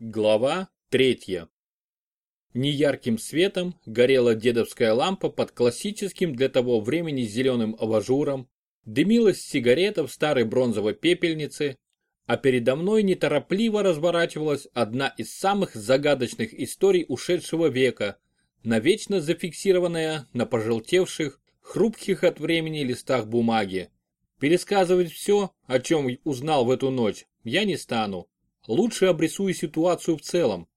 Глава третья. Неярким светом горела дедовская лампа под классическим для того времени зеленым абажуром, дымилась сигарета в старой бронзовой пепельнице, а передо мной неторопливо разворачивалась одна из самых загадочных историй ушедшего века, навечно зафиксированная на пожелтевших, хрупких от времени листах бумаги. Пересказывать все, о чем узнал в эту ночь, я не стану лучше обрисую ситуацию в целом.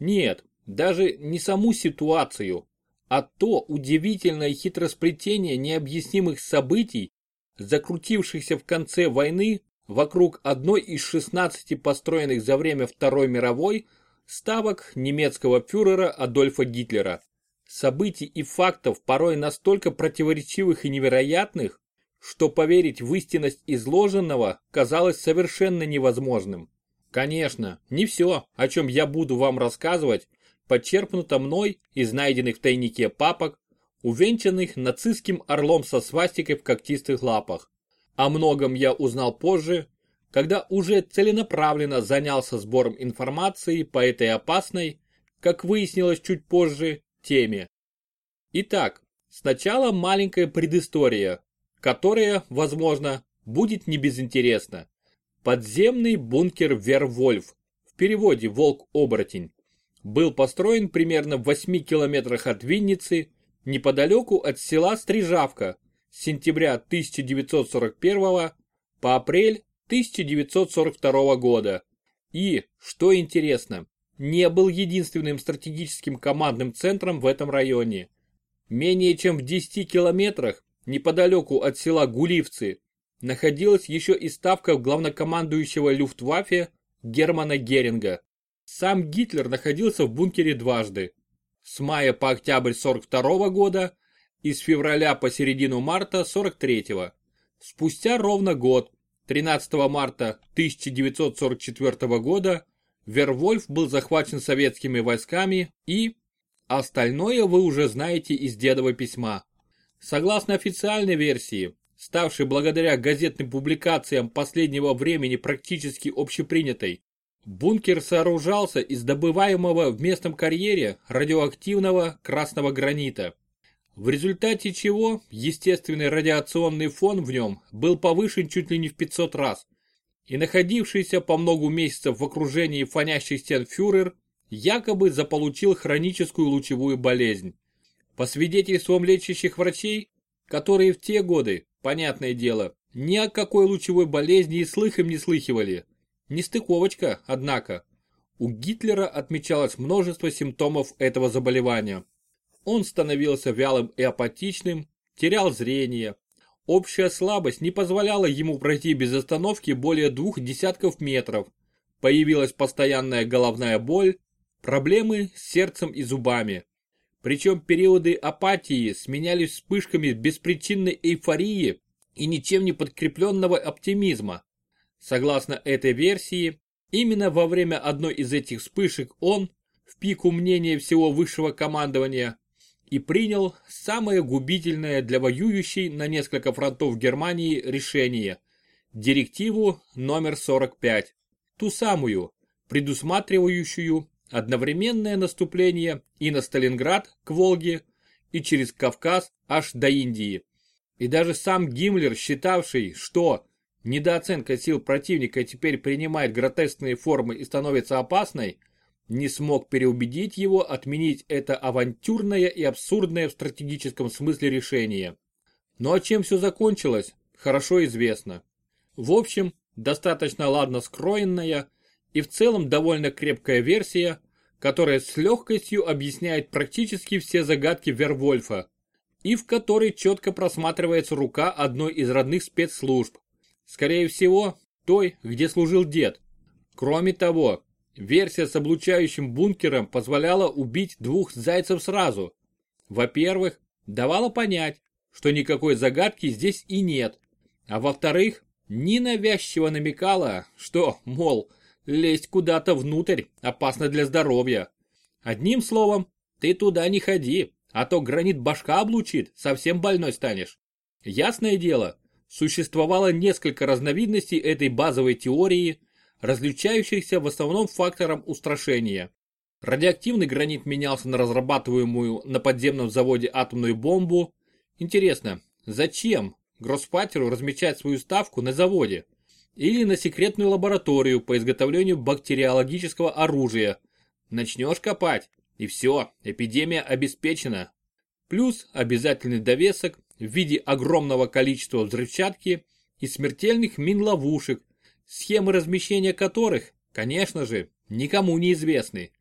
Нет, даже не саму ситуацию, а то удивительное хитросплетение необъяснимых событий, закрутившихся в конце войны вокруг одной из 16 построенных за время Второй мировой ставок немецкого фюрера Адольфа Гитлера. Событий и фактов порой настолько противоречивых и невероятных, что поверить в истинность изложенного казалось совершенно невозможным. Конечно, не все, о чем я буду вам рассказывать, подчерпнуто мной из найденных в тайнике папок, увенчанных нацистским орлом со свастикой в когтистых лапах. О многом я узнал позже, когда уже целенаправленно занялся сбором информации по этой опасной, как выяснилось чуть позже, теме. Итак, сначала маленькая предыстория, которая, возможно, будет не безинтересна. Подземный бункер Вервольф, в переводе «Волк-оборотень», был построен примерно в 8 километрах от Винницы, неподалеку от села Стрижавка, с сентября 1941 по апрель 1942 года. И, что интересно, не был единственным стратегическим командным центром в этом районе. Менее чем в 10 километрах, неподалеку от села Гуливцы, находилась еще и ставка главнокомандующего Люфтваффе Германа Геринга. Сам Гитлер находился в бункере дважды. С мая по октябрь 42 года и с февраля по середину марта 43 -го. Спустя ровно год, 13 марта 1944 года, Вервольф был захвачен советскими войсками и... Остальное вы уже знаете из дедового письма. Согласно официальной версии, ставшей благодаря газетным публикациям последнего времени практически общепринятой, бункер сооружался из добываемого в местном карьере радиоактивного красного гранита. В результате чего естественный радиационный фон в нем был повышен чуть ли не в 500 раз, и находившийся по многу месяцев в окружении фонящих стен фюрер якобы заполучил хроническую лучевую болезнь. По свидетельствам лечащих врачей, которые в те годы Понятное дело, ни о какой лучевой болезни и слыхом не слыхивали. Нестыковочка, однако. У Гитлера отмечалось множество симптомов этого заболевания. Он становился вялым и апатичным, терял зрение. Общая слабость не позволяла ему пройти без остановки более двух десятков метров. Появилась постоянная головная боль, проблемы с сердцем и зубами. Причем периоды апатии сменялись вспышками беспричинной эйфории и ничем не подкрепленного оптимизма. Согласно этой версии, именно во время одной из этих вспышек он, в пику мнения всего высшего командования, и принял самое губительное для воюющей на несколько фронтов Германии решение – директиву номер 45, ту самую, предусматривающую одновременное наступление и на Сталинград к Волге, и через Кавказ аж до Индии. И даже сам Гиммлер, считавший, что недооценка сил противника теперь принимает гротескные формы и становится опасной, не смог переубедить его отменить это авантюрное и абсурдное в стратегическом смысле решение. Ну а чем все закончилось, хорошо известно. В общем, достаточно ладно скроенная и в целом довольно крепкая версия, которая с легкостью объясняет практически все загадки Вервольфа, и в которой четко просматривается рука одной из родных спецслужб. Скорее всего, той, где служил дед. Кроме того, версия с облучающим бункером позволяла убить двух зайцев сразу. Во-первых, давала понять, что никакой загадки здесь и нет. А во-вторых, ненавязчиво намекала, что, мол, Лезть куда-то внутрь опасно для здоровья. Одним словом, ты туда не ходи, а то гранит башка облучит, совсем больной станешь. Ясное дело, существовало несколько разновидностей этой базовой теории, различающихся в основном фактором устрашения. Радиоактивный гранит менялся на разрабатываемую на подземном заводе атомную бомбу. Интересно, зачем Гроссфатеру размечать свою ставку на заводе? Или на секретную лабораторию по изготовлению бактериологического оружия? Начнешь копать, и все, эпидемия обеспечена. Плюс обязательный довесок в виде огромного количества взрывчатки и смертельных мин-ловушек, схемы размещения которых, конечно же, никому не известны.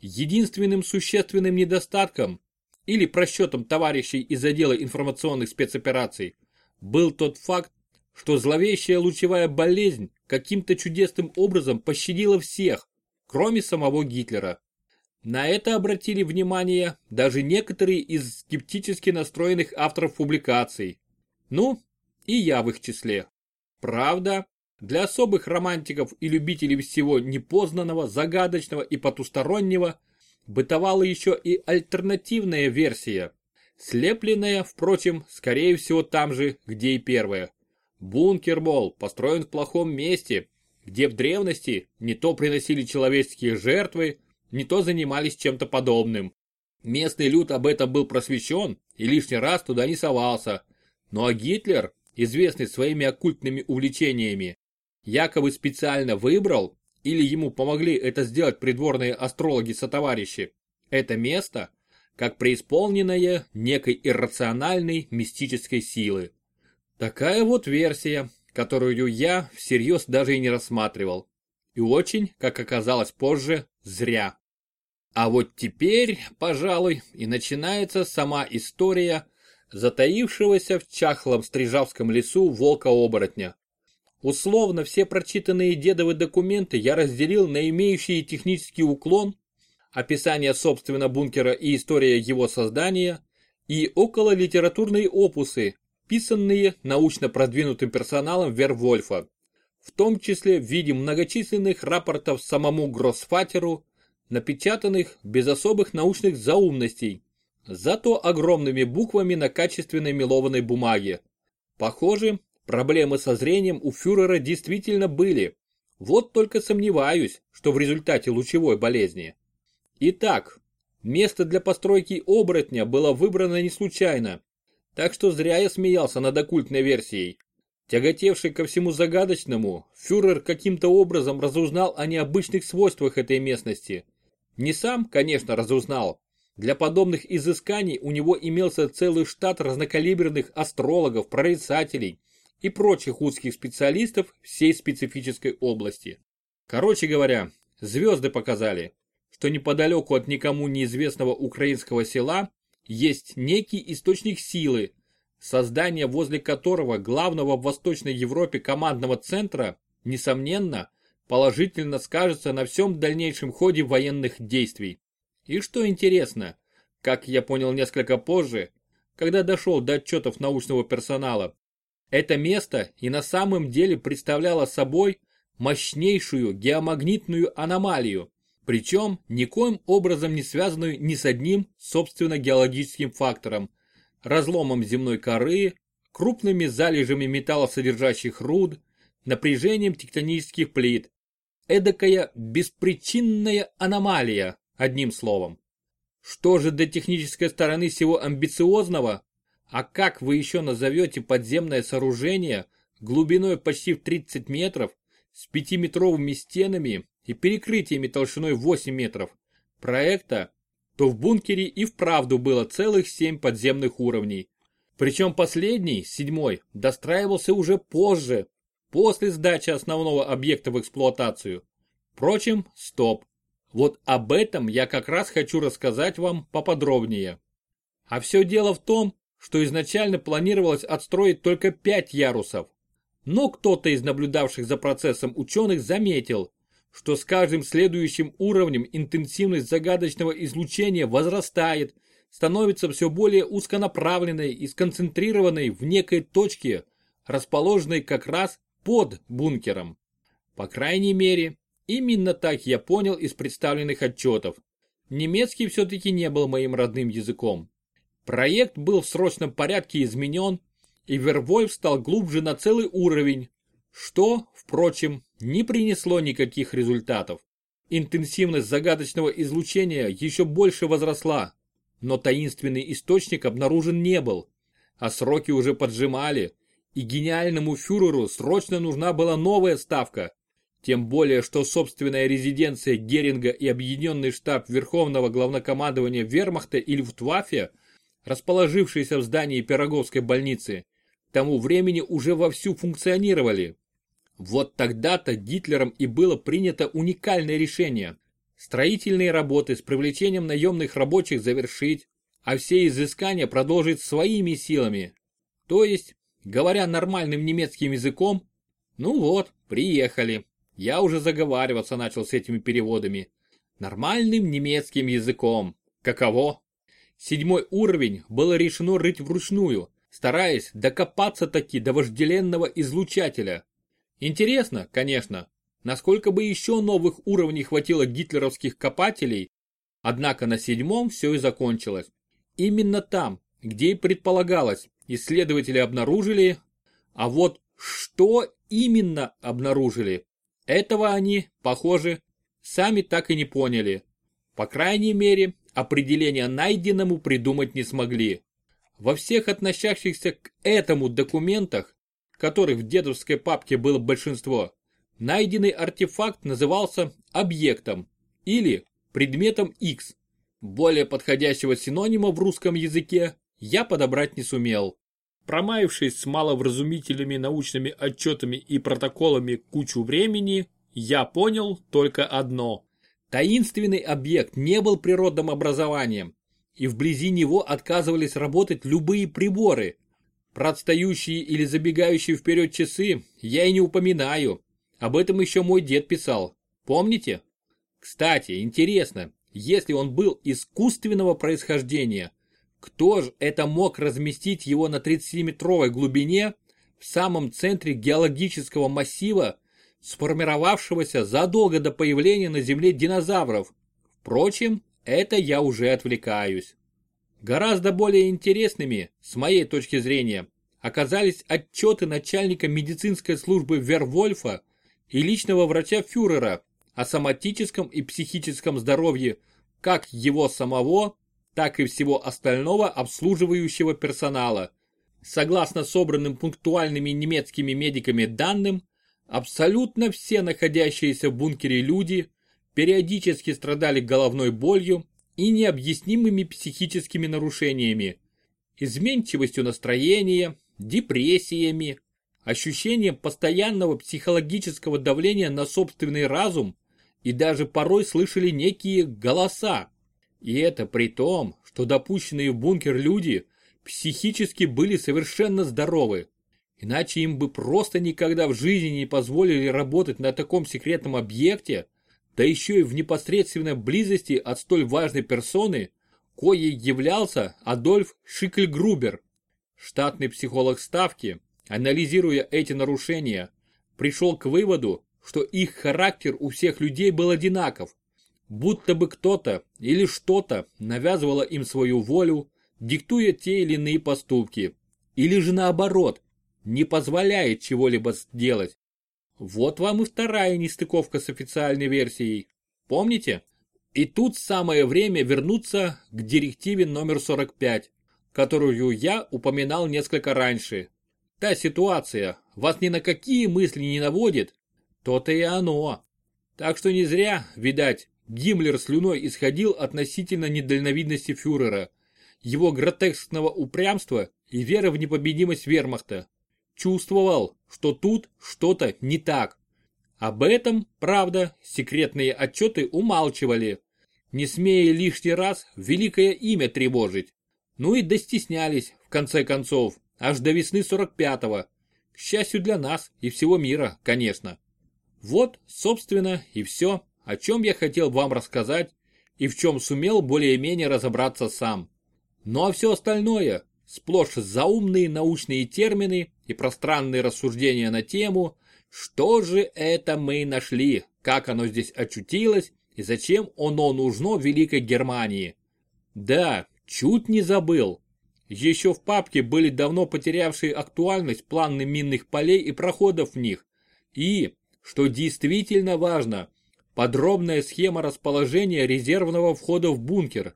Единственным существенным недостатком или просчетом товарищей из отдела информационных спецопераций был тот факт, что зловещая лучевая болезнь каким-то чудесным образом пощадила всех, кроме самого Гитлера. На это обратили внимание даже некоторые из скептически настроенных авторов публикаций. Ну, и я в их числе. Правда, для особых романтиков и любителей всего непознанного, загадочного и потустороннего бытовала еще и альтернативная версия, слепленная, впрочем, скорее всего там же, где и первая. Бункер, мол, построен в плохом месте, где в древности не то приносили человеческие жертвы, не то занимались чем-то подобным. Местный люд об этом был просвещен и лишний раз туда не совался. Ну а Гитлер, известный своими оккультными увлечениями, якобы специально выбрал, или ему помогли это сделать придворные астрологи-сотоварищи, это место, как преисполненное некой иррациональной мистической силы. Такая вот версия, которую я всерьез даже и не рассматривал. И очень, как оказалось позже, зря. А вот теперь, пожалуй, и начинается сама история затаившегося в чахлом Стрижавском лесу волка-оборотня. Условно все прочитанные дедовы документы я разделил на имеющие технический уклон, описание собственно бункера и история его создания, и около литературные опусы, писанные научно продвинутым персоналом Вервольфа, в том числе в виде многочисленных рапортов самому Гроссфатеру, напечатанных без особых научных заумностей, зато огромными буквами на качественной мелованной бумаге. Похоже, Проблемы со зрением у фюрера действительно были. Вот только сомневаюсь, что в результате лучевой болезни. Итак, место для постройки оборотня было выбрано не случайно. Так что зря я смеялся над оккультной версией. Тяготевший ко всему загадочному, фюрер каким-то образом разузнал о необычных свойствах этой местности. Не сам, конечно, разузнал. Для подобных изысканий у него имелся целый штат разнокалиберных астрологов, прорицателей, и прочих узких специалистов всей специфической области. Короче говоря, звезды показали, что неподалеку от никому неизвестного украинского села есть некий источник силы, создание возле которого главного в Восточной Европе командного центра, несомненно, положительно скажется на всем дальнейшем ходе военных действий. И что интересно, как я понял несколько позже, когда дошел до отчетов научного персонала, это место и на самом деле представляло собой мощнейшую геомагнитную аномалию, причем никоим образом не связанную ни с одним, собственно, геологическим фактором, разломом земной коры, крупными залежами металлосодержащих руд, напряжением тектонических плит. Эдакая беспричинная аномалия, одним словом. Что же до технической стороны всего амбициозного, а как вы еще назовете подземное сооружение глубиной почти в 30 метров с пятиметровыми стенами и перекрытиями толщиной 8 метров проекта, то в бункере и вправду было целых 7 подземных уровней. Причем последний, седьмой, достраивался уже позже, после сдачи основного объекта в эксплуатацию. Впрочем, стоп. Вот об этом я как раз хочу рассказать вам поподробнее. А все дело в том, что изначально планировалось отстроить только 5 ярусов. Но кто-то из наблюдавших за процессом ученых заметил, что с каждым следующим уровнем интенсивность загадочного излучения возрастает, становится все более узконаправленной и сконцентрированной в некой точке, расположенной как раз под бункером. По крайней мере, именно так я понял из представленных отчетов. Немецкий все-таки не был моим родным языком. Проект был в срочном порядке изменен, и Вервольф стал глубже на целый уровень, что, впрочем, не принесло никаких результатов. Интенсивность загадочного излучения еще больше возросла, но таинственный источник обнаружен не был, а сроки уже поджимали, и гениальному фюреру срочно нужна была новая ставка. Тем более, что собственная резиденция Геринга и объединенный штаб Верховного главнокомандования Вермахта и Люфтваффе, расположившиеся в здании Пироговской больницы, тому времени уже вовсю функционировали. Вот тогда-то Гитлером и было принято уникальное решение. Строительные работы с привлечением наемных рабочих завершить, а все изыскания продолжить своими силами. То есть, говоря нормальным немецким языком, ну вот, приехали. Я уже заговариваться начал с этими переводами. Нормальным немецким языком. Каково? Седьмой уровень было решено рыть вручную, стараясь докопаться таки до вожделенного излучателя. Интересно, конечно, насколько бы еще новых уровней хватило гитлеровских копателей, однако на седьмом все и закончилось. Именно там, где и предполагалось, исследователи обнаружили, а вот что именно обнаружили, этого они, похоже, сами так и не поняли. По крайней мере, определение найденному придумать не смогли. Во всех относящихся к этому документах, которых в дедовской папке было большинство, найденный артефакт назывался объектом или предметом X. Более подходящего синонима в русском языке я подобрать не сумел. Промаявшись с маловразумительными научными отчетами и протоколами кучу времени, я понял только одно. Таинственный объект не был природным образованием, и вблизи него отказывались работать любые приборы. Про отстающие или забегающие вперед часы я и не упоминаю. Об этом еще мой дед писал. Помните? Кстати, интересно, если он был искусственного происхождения, кто же это мог разместить его на 30-метровой глубине в самом центре геологического массива, сформировавшегося задолго до появления на Земле динозавров? Впрочем, это я уже отвлекаюсь. Гораздо более интересными, с моей точки зрения, оказались отчеты начальника медицинской службы Вервольфа и личного врача фюрера о соматическом и психическом здоровье как его самого, так и всего остального обслуживающего персонала. Согласно собранным пунктуальными немецкими медиками данным, абсолютно все находящиеся в бункере люди периодически страдали головной болью и необъяснимыми психическими нарушениями, изменчивостью настроения, депрессиями, ощущением постоянного психологического давления на собственный разум и даже порой слышали некие голоса. И это при том, что допущенные в бункер люди психически были совершенно здоровы. Иначе им бы просто никогда в жизни не позволили работать на таком секретном объекте, да еще и в непосредственной близости от столь важной персоны, коей являлся Адольф Шикльгрубер. Штатный психолог Ставки, анализируя эти нарушения, пришел к выводу, что их характер у всех людей был одинаков, будто бы кто-то или что-то навязывало им свою волю, диктуя те или иные поступки, или же наоборот, не позволяет чего-либо сделать. Вот вам и вторая нестыковка с официальной версией. Помните? И тут самое время вернуться к директиве номер 45, которую я упоминал несколько раньше. Та ситуация вас ни на какие мысли не наводит, то-то и оно. Так что не зря, видать, Гиммлер слюной исходил относительно недальновидности фюрера, его гротескного упрямства и веры в непобедимость вермахта. Чувствовал, что тут что-то не так. Об этом, правда, секретные отчеты умалчивали, не смея лишний раз великое имя тревожить. Ну и достеснялись, в конце концов, аж до весны 45-го. К счастью для нас и всего мира, конечно. Вот, собственно, и все, о чем я хотел вам рассказать и в чем сумел более-менее разобраться сам. Ну а все остальное, сплошь заумные научные термины и пространные рассуждения на тему, что же это мы нашли, как оно здесь очутилось и зачем оно нужно Великой Германии. Да, чуть не забыл. Еще в папке были давно потерявшие актуальность планы минных полей и проходов в них, И, что действительно важно, подробная схема расположения резервного входа в бункер,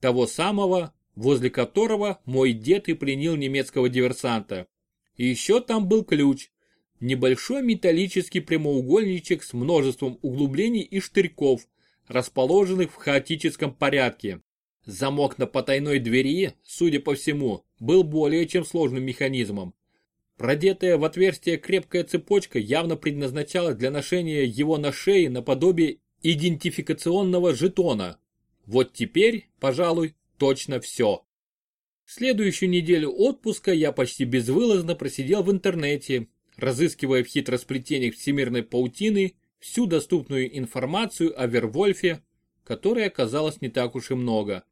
того самого, возле которого мой дед и пленил немецкого диверсанта. И еще там был ключ, небольшой металлический прямоугольничек с множеством углублений и штырьков, расположенных в хаотическом порядке. Замок на потайной двери, судя по всему, был более чем сложным механизмом. Продетая в отверстие крепкая цепочка явно предназначалась для ношения его на шее наподобие идентификационного жетона. Вот теперь, пожалуй, точно все. Следующую неделю отпуска я почти безвылазно просидел в интернете, разыскивая в хитросплетениях всемирной паутины всю доступную информацию о Вервольфе, которой оказалось не так уж и много.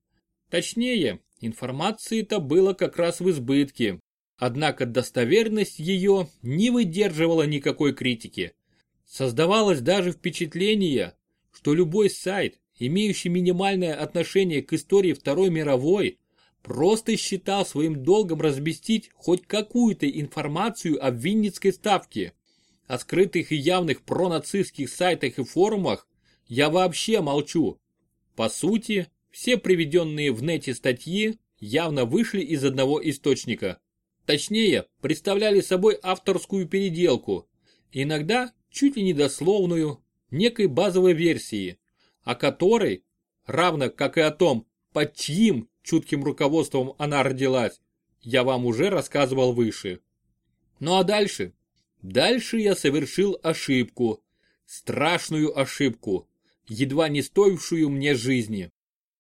Точнее, информации-то было как раз в избытке, однако достоверность ее не выдерживала никакой критики. Создавалось даже впечатление, что любой сайт, имеющий минимальное отношение к истории Второй мировой, просто считал своим долгом разместить хоть какую-то информацию о Винницкой ставке. О скрытых и явных пронацистских сайтах и форумах я вообще молчу. По сути, все приведенные в нете статьи явно вышли из одного источника. Точнее, представляли собой авторскую переделку, иногда чуть ли не дословную, некой базовой версии, о которой, равно как и о том, под чьим чутким руководством она родилась, я вам уже рассказывал выше. Ну а дальше? Дальше я совершил ошибку. Страшную ошибку, едва не стоившую мне жизни.